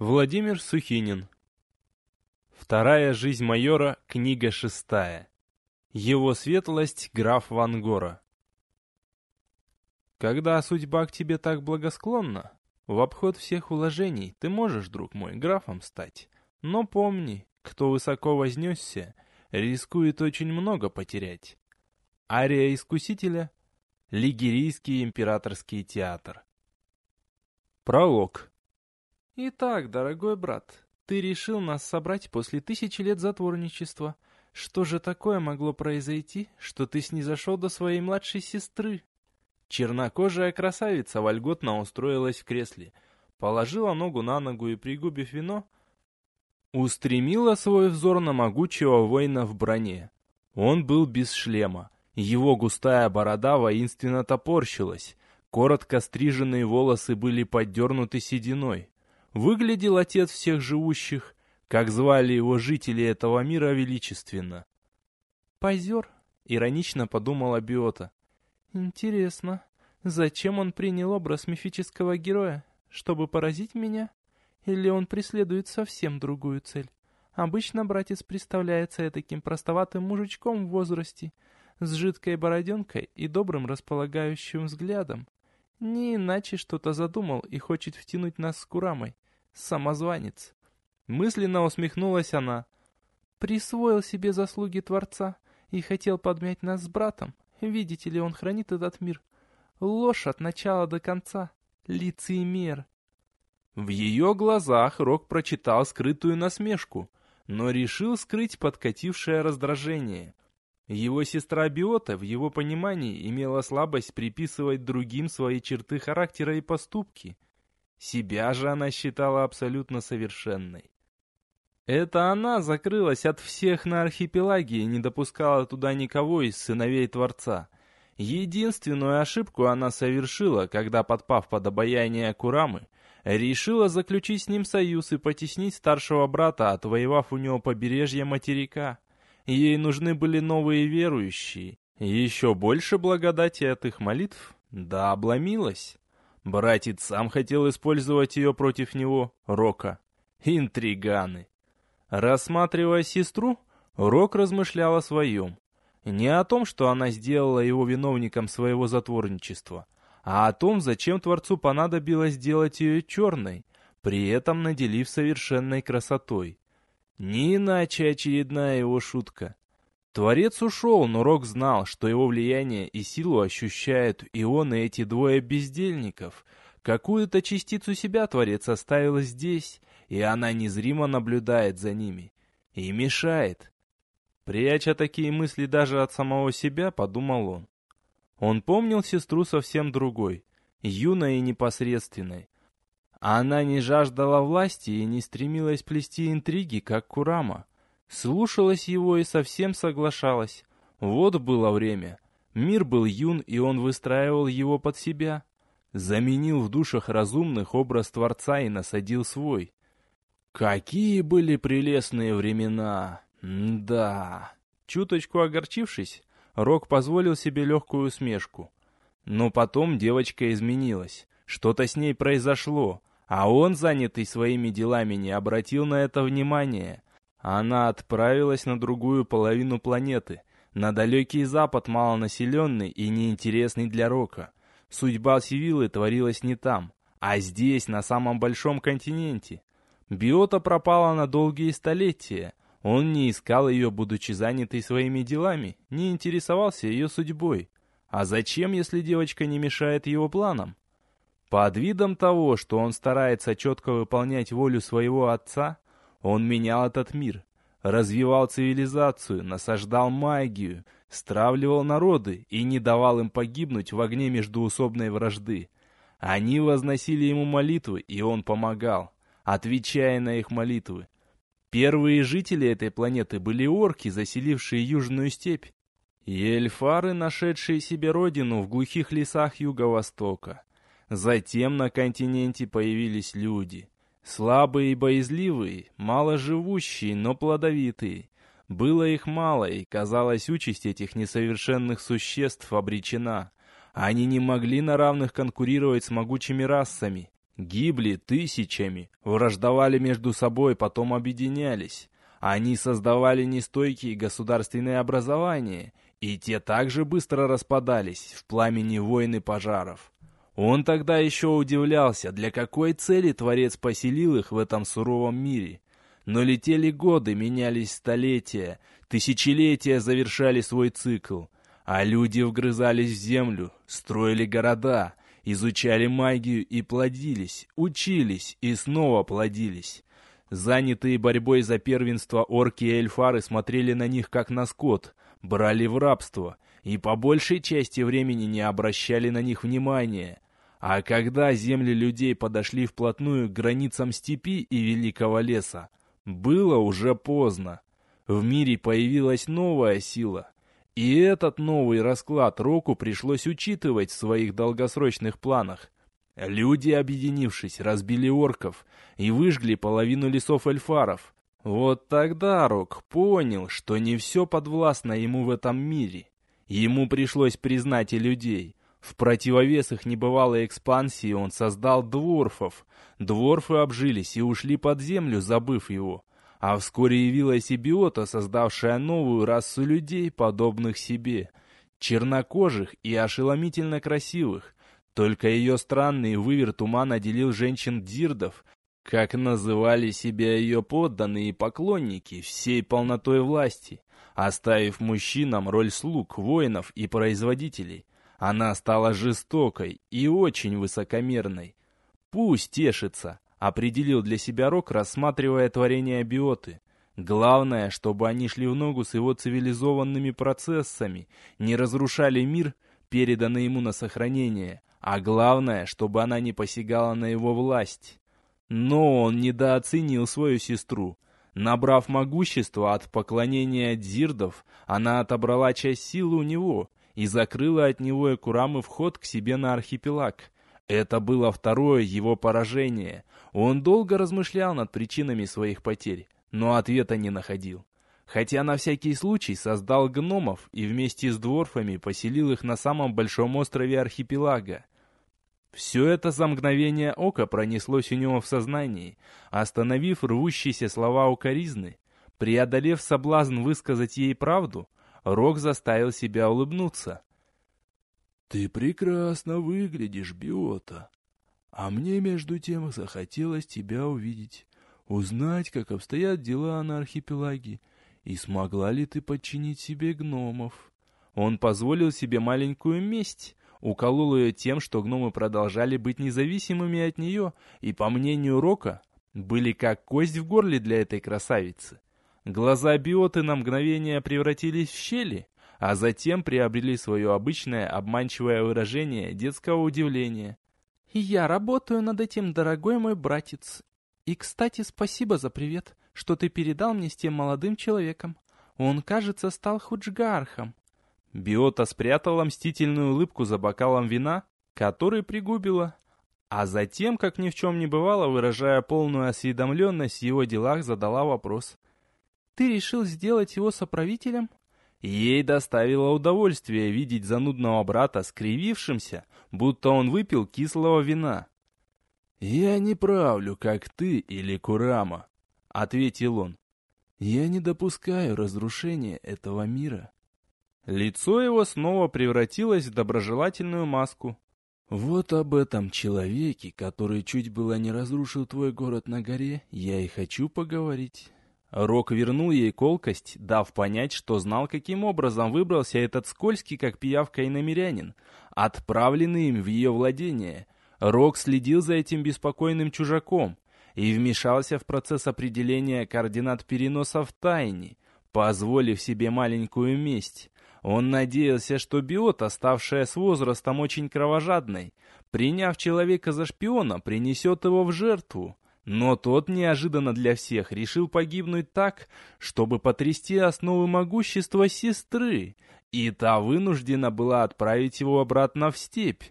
Владимир Сухинин. Вторая жизнь майора, книга шестая. Его светлость, граф Ван Гора. Когда судьба к тебе так благосклонна, в обход всех уложений ты можешь, друг мой, графом стать. Но помни, кто высоко вознесся, рискует очень много потерять. Ария Искусителя, Лигерийский императорский театр. Пролог. Итак, дорогой брат, ты решил нас собрать после тысячи лет затворничества. Что же такое могло произойти, что ты снизошел до своей младшей сестры? Чернокожая красавица вольготно устроилась в кресле, положила ногу на ногу и, пригубив вино, устремила свой взор на могучего воина в броне. Он был без шлема. Его густая борода воинственно топорщилась, коротко стриженные волосы были поддернуты сединой. Выглядел отец всех живущих, как звали его жители этого мира величественно. «Позер», — иронично подумала Биота. «Интересно, зачем он принял образ мифического героя? Чтобы поразить меня? Или он преследует совсем другую цель? Обычно братец представляется таким простоватым мужичком в возрасте, с жидкой бороденкой и добрым располагающим взглядом. Не иначе что-то задумал и хочет втянуть нас с Курамой. Самозванец. Мысленно усмехнулась она. Присвоил себе заслуги Творца и хотел подмять нас с братом. Видите ли, он хранит этот мир. Ложь от начала до конца. Лицемер. В ее глазах Рок прочитал скрытую насмешку, но решил скрыть подкатившее раздражение. Его сестра Биота, в его понимании, имела слабость приписывать другим свои черты характера и поступки. Себя же она считала абсолютно совершенной. Это она закрылась от всех на архипелаге и не допускала туда никого из сыновей Творца. Единственную ошибку она совершила, когда, подпав под обаяние Курамы, решила заключить с ним союз и потеснить старшего брата, отвоевав у него побережье материка. Ей нужны были новые верующие. Еще больше благодати от их молитв? Да, обломилась. Братец сам хотел использовать ее против него, Рока. Интриганы. Рассматривая сестру, Рок размышлял о своем. Не о том, что она сделала его виновником своего затворничества, а о том, зачем Творцу понадобилось сделать ее черной, при этом наделив совершенной красотой. Не иначе очередная его шутка. Творец ушел, но Рок знал, что его влияние и силу ощущают и он, и эти двое бездельников. Какую-то частицу себя Творец оставил здесь, и она незримо наблюдает за ними. И мешает. Пряча такие мысли даже от самого себя, подумал он. Он помнил сестру совсем другой, юной и непосредственной. Она не жаждала власти и не стремилась плести интриги, как Курама. Слушалась его и совсем соглашалась. Вот было время. Мир был юн, и он выстраивал его под себя. Заменил в душах разумных образ Творца и насадил свой. Какие были прелестные времена! М да. Чуточку огорчившись, Рок позволил себе легкую усмешку. Но потом девочка изменилась. Что-то с ней произошло. А он, занятый своими делами, не обратил на это внимания. Она отправилась на другую половину планеты, на далекий запад, малонаселенный и неинтересный для Рока. Судьба Сивилы творилась не там, а здесь, на самом большом континенте. Биота пропала на долгие столетия. Он не искал ее, будучи занятой своими делами, не интересовался ее судьбой. А зачем, если девочка не мешает его планам? Под видом того, что он старается четко выполнять волю своего отца, он менял этот мир, развивал цивилизацию, насаждал магию, стравливал народы и не давал им погибнуть в огне междуусобной вражды. Они возносили ему молитвы, и он помогал, отвечая на их молитвы. Первые жители этой планеты были орки, заселившие Южную степь, и эльфары, нашедшие себе родину в глухих лесах Юго-Востока. Затем на континенте появились люди. Слабые и боязливые, маложивущие, но плодовитые. Было их мало, и, казалось, участь этих несовершенных существ обречена. Они не могли на равных конкурировать с могучими расами. Гибли тысячами, враждовали между собой, потом объединялись. Они создавали нестойкие государственные образования, и те также быстро распадались в пламени войн и пожаров. Он тогда еще удивлялся, для какой цели Творец поселил их в этом суровом мире. Но летели годы, менялись столетия, тысячелетия завершали свой цикл, а люди вгрызались в землю, строили города, изучали магию и плодились, учились и снова плодились. Занятые борьбой за первенство орки и эльфары смотрели на них как на скот, брали в рабство и по большей части времени не обращали на них внимания. А когда земли людей подошли вплотную к границам степи и великого леса, было уже поздно. В мире появилась новая сила, и этот новый расклад Року пришлось учитывать в своих долгосрочных планах. Люди, объединившись, разбили орков и выжгли половину лесов эльфаров. Вот тогда Рок понял, что не все подвластно ему в этом мире. Ему пришлось признать и людей. В противовес их небывалой экспансии он создал дворфов. Дворфы обжились и ушли под землю, забыв его. А вскоре явилась и биота, создавшая новую расу людей, подобных себе. Чернокожих и ошеломительно красивых, только ее странный выверт ума наделил женщин-дирдов, как называли себя ее подданные и поклонники, всей полнотой власти, оставив мужчинам роль слуг, воинов и производителей. Она стала жестокой и очень высокомерной. «Пусть тешится», — определил для себя Рок, рассматривая творение биоты. Главное, чтобы они шли в ногу с его цивилизованными процессами, не разрушали мир, переданный ему на сохранение, а главное, чтобы она не посягала на его власть. Но он недооценил свою сестру. Набрав могущество от поклонения дзирдов, она отобрала часть силы у него и закрыла от него Экурамы вход к себе на архипелаг. Это было второе его поражение. Он долго размышлял над причинами своих потерь, но ответа не находил. Хотя на всякий случай создал гномов и вместе с дворфами поселил их на самом большом острове архипелага. Все это за мгновение ока пронеслось у него в сознании, остановив рвущиеся слова укоризны. Преодолев соблазн высказать ей правду, Рок заставил себя улыбнуться. «Ты прекрасно выглядишь, Биота. А мне, между тем, захотелось тебя увидеть, узнать, как обстоят дела на архипелаге, и смогла ли ты подчинить себе гномов». Он позволил себе маленькую месть, уколол ее тем, что гномы продолжали быть независимыми от нее, и, по мнению Рока, были как кость в горле для этой красавицы. Глаза биоты на мгновение превратились в щели, а затем приобрели свое обычное обманчивое выражение детского удивления. «Я работаю над этим, дорогой мой братец. И, кстати, спасибо за привет, что ты передал мне с тем молодым человеком. Он, кажется, стал худжгархом. Биота спрятала мстительную улыбку за бокалом вина, который пригубила, а затем, как ни в чем не бывало, выражая полную осведомленность в его делах, задала вопрос. «Ты решил сделать его соправителем?» Ей доставило удовольствие видеть занудного брата скривившимся, будто он выпил кислого вина. «Я не правлю, как ты или Курама», — ответил он. «Я не допускаю разрушения этого мира». Лицо его снова превратилось в доброжелательную маску. «Вот об этом человеке, который чуть было не разрушил твой город на горе, я и хочу поговорить». Рок вернул ей колкость, дав понять, что знал, каким образом выбрался этот скользкий, как пиявка иномерянин, отправленный им в ее владение. Рок следил за этим беспокойным чужаком и вмешался в процесс определения координат переноса в тайне, позволив себе маленькую месть. Он надеялся, что биота, ставшая с возрастом очень кровожадной, приняв человека за шпиона, принесет его в жертву. Но тот неожиданно для всех решил погибнуть так, чтобы потрясти основы могущества сестры, и та вынуждена была отправить его обратно в степь.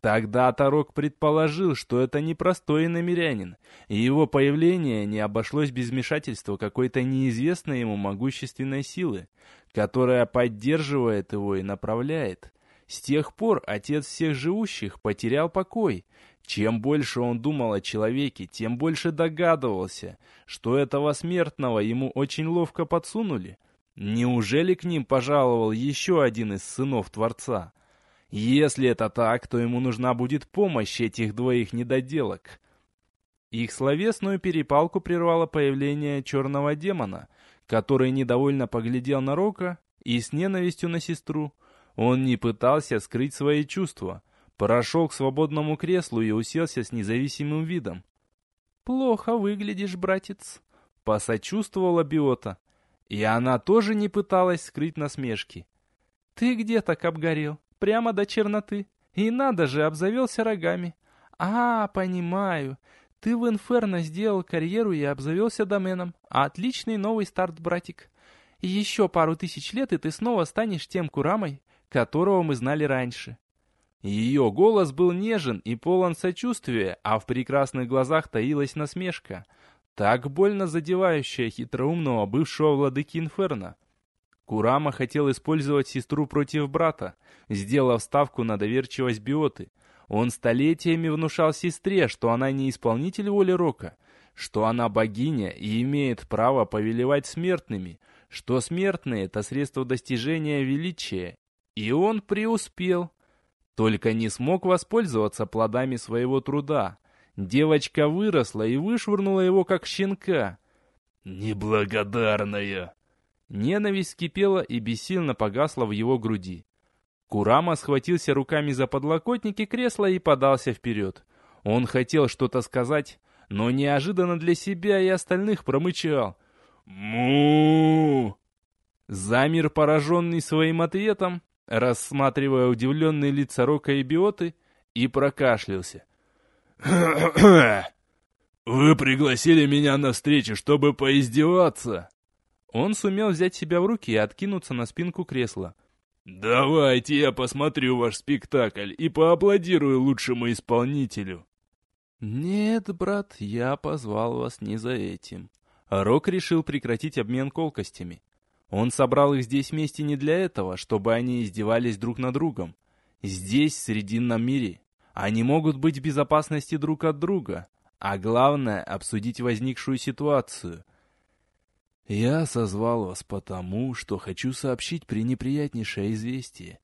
Тогда Тарок предположил, что это непростой намерянин, и его появление не обошлось без вмешательства какой-то неизвестной ему могущественной силы, которая поддерживает его и направляет. С тех пор отец всех живущих потерял покой. Чем больше он думал о человеке, тем больше догадывался, что этого смертного ему очень ловко подсунули. Неужели к ним пожаловал еще один из сынов Творца? Если это так, то ему нужна будет помощь этих двоих недоделок. Их словесную перепалку прервало появление черного демона, который недовольно поглядел на Рока и с ненавистью на сестру. Он не пытался скрыть свои чувства, прошел к свободному креслу и уселся с независимым видом. «Плохо выглядишь, братец», — посочувствовала Биота. И она тоже не пыталась скрыть насмешки. «Ты где так обгорел? Прямо до черноты. И надо же, обзавелся рогами. А, понимаю. Ты в Инферно сделал карьеру и обзавелся доменом. Отличный новый старт, братик. Еще пару тысяч лет, и ты снова станешь тем Курамой, которого мы знали раньше. Ее голос был нежен и полон сочувствия, а в прекрасных глазах таилась насмешка, так больно задевающая хитроумного бывшего владыки Инферно. Курама хотел использовать сестру против брата, сделав ставку на доверчивость биоты. Он столетиями внушал сестре, что она не исполнитель воли Рока, что она богиня и имеет право повелевать смертными, что смертные — это средство достижения величия. И он преуспел. Только не смог воспользоваться плодами своего труда. Девочка выросла и вышвырнула его, как щенка. «Неблагодарная!» Ненависть кипела и бессильно погасла в его груди. Курама схватился руками за подлокотники кресла и подался вперед. Он хотел что-то сказать, но неожиданно для себя и остальных промычал. му Замер пораженный своим ответом, рассматривая удивленные лица Рока и Биоты, и прокашлялся. «Вы пригласили меня на встречу, чтобы поиздеваться?» Он сумел взять себя в руки и откинуться на спинку кресла. «Давайте я посмотрю ваш спектакль и поаплодирую лучшему исполнителю». «Нет, брат, я позвал вас не за этим». Рок решил прекратить обмен колкостями. Он собрал их здесь вместе не для этого, чтобы они издевались друг над другом. Здесь, в Срединном мире, они могут быть в безопасности друг от друга, а главное — обсудить возникшую ситуацию. Я созвал вас потому, что хочу сообщить пренеприятнейшее известие.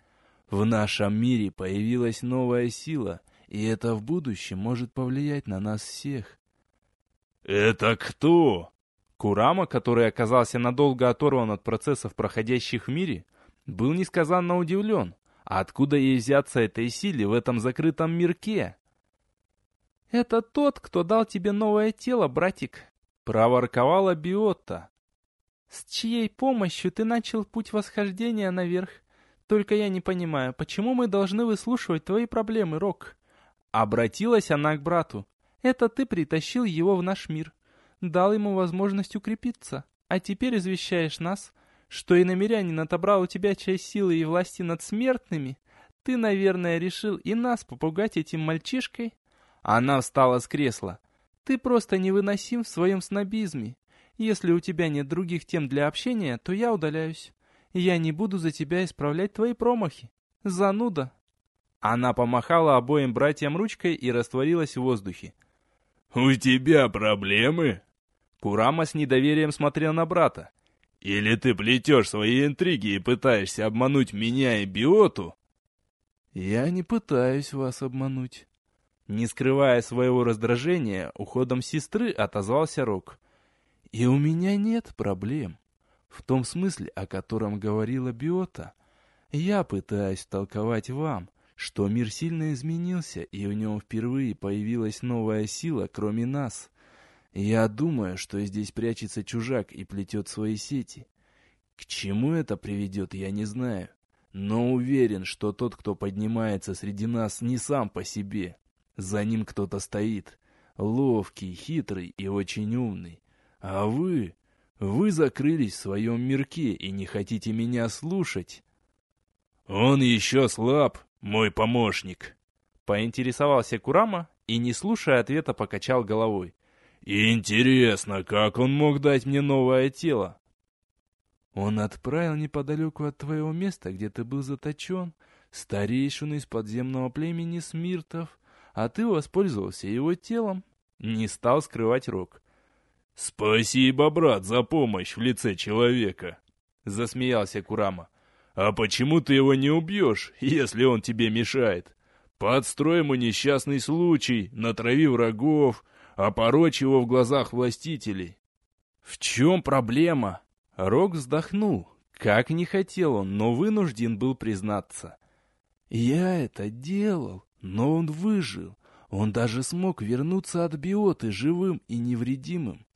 В нашем мире появилась новая сила, и это в будущем может повлиять на нас всех. «Это кто?» Курама, который оказался надолго оторван от процессов, проходящих в мире, был несказанно удивлен. А откуда ей взяться этой силе в этом закрытом мирке? «Это тот, кто дал тебе новое тело, братик», — проворковала Биотта. «С чьей помощью ты начал путь восхождения наверх? Только я не понимаю, почему мы должны выслушивать твои проблемы, Рок?» Обратилась она к брату. «Это ты притащил его в наш мир дал ему возможность укрепиться, а теперь извещаешь нас, что и намерянин отобрал у тебя часть силы и власти над смертными. Ты, наверное, решил и нас попугать этим мальчишкой?» Она встала с кресла. «Ты просто невыносим в своем снобизме. Если у тебя нет других тем для общения, то я удаляюсь. Я не буду за тебя исправлять твои промахи. Зануда!» Она помахала обоим братьям ручкой и растворилась в воздухе. «У тебя проблемы?» Курама с недоверием смотрел на брата. «Или ты плетешь свои интриги и пытаешься обмануть меня и Биоту?» «Я не пытаюсь вас обмануть». Не скрывая своего раздражения, уходом сестры отозвался Рок. «И у меня нет проблем. В том смысле, о котором говорила Биота. Я пытаюсь толковать вам, что мир сильно изменился, и в нем впервые появилась новая сила, кроме нас. Я думаю, что здесь прячется чужак и плетет свои сети. К чему это приведет, я не знаю. Но уверен, что тот, кто поднимается среди нас, не сам по себе. За ним кто-то стоит. Ловкий, хитрый и очень умный. А вы... Вы закрылись в своем мирке и не хотите меня слушать. Он еще слаб, мой помощник. Поинтересовался Курама и, не слушая ответа, покачал головой. Интересно, как он мог дать мне новое тело? Он отправил неподалеку от твоего места, где ты был заточен, старейшину из подземного племени Смиртов, а ты воспользовался его телом. Не стал скрывать Рок. «Спасибо, брат, за помощь в лице человека!» Засмеялся Курама. «А почему ты его не убьешь, если он тебе мешает? Подстрой ему несчастный случай, натрави врагов, опорочь его в глазах властителей». «В чем проблема?» Рок вздохнул. Как не хотел он, но вынужден был признаться. «Я это делал, но он выжил. Он даже смог вернуться от биоты живым и невредимым.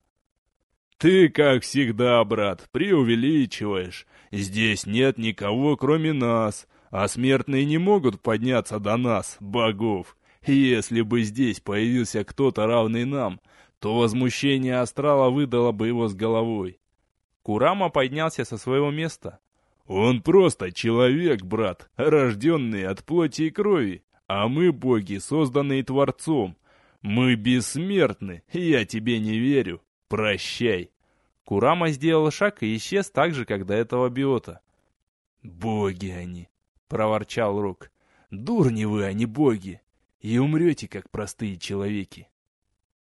«Ты, как всегда, брат, преувеличиваешь. Здесь нет никого, кроме нас, а смертные не могут подняться до нас, богов. Если бы здесь появился кто-то равный нам, то возмущение астрала выдало бы его с головой». Курама поднялся со своего места. «Он просто человек, брат, рожденный от плоти и крови, а мы боги, созданные Творцом. Мы бессмертны, я тебе не верю». «Прощай!» Курама сделал шаг и исчез так же, как до этого биота. «Боги они!» — проворчал Рук. «Дурни вы, а не боги! И умрете, как простые человеки!»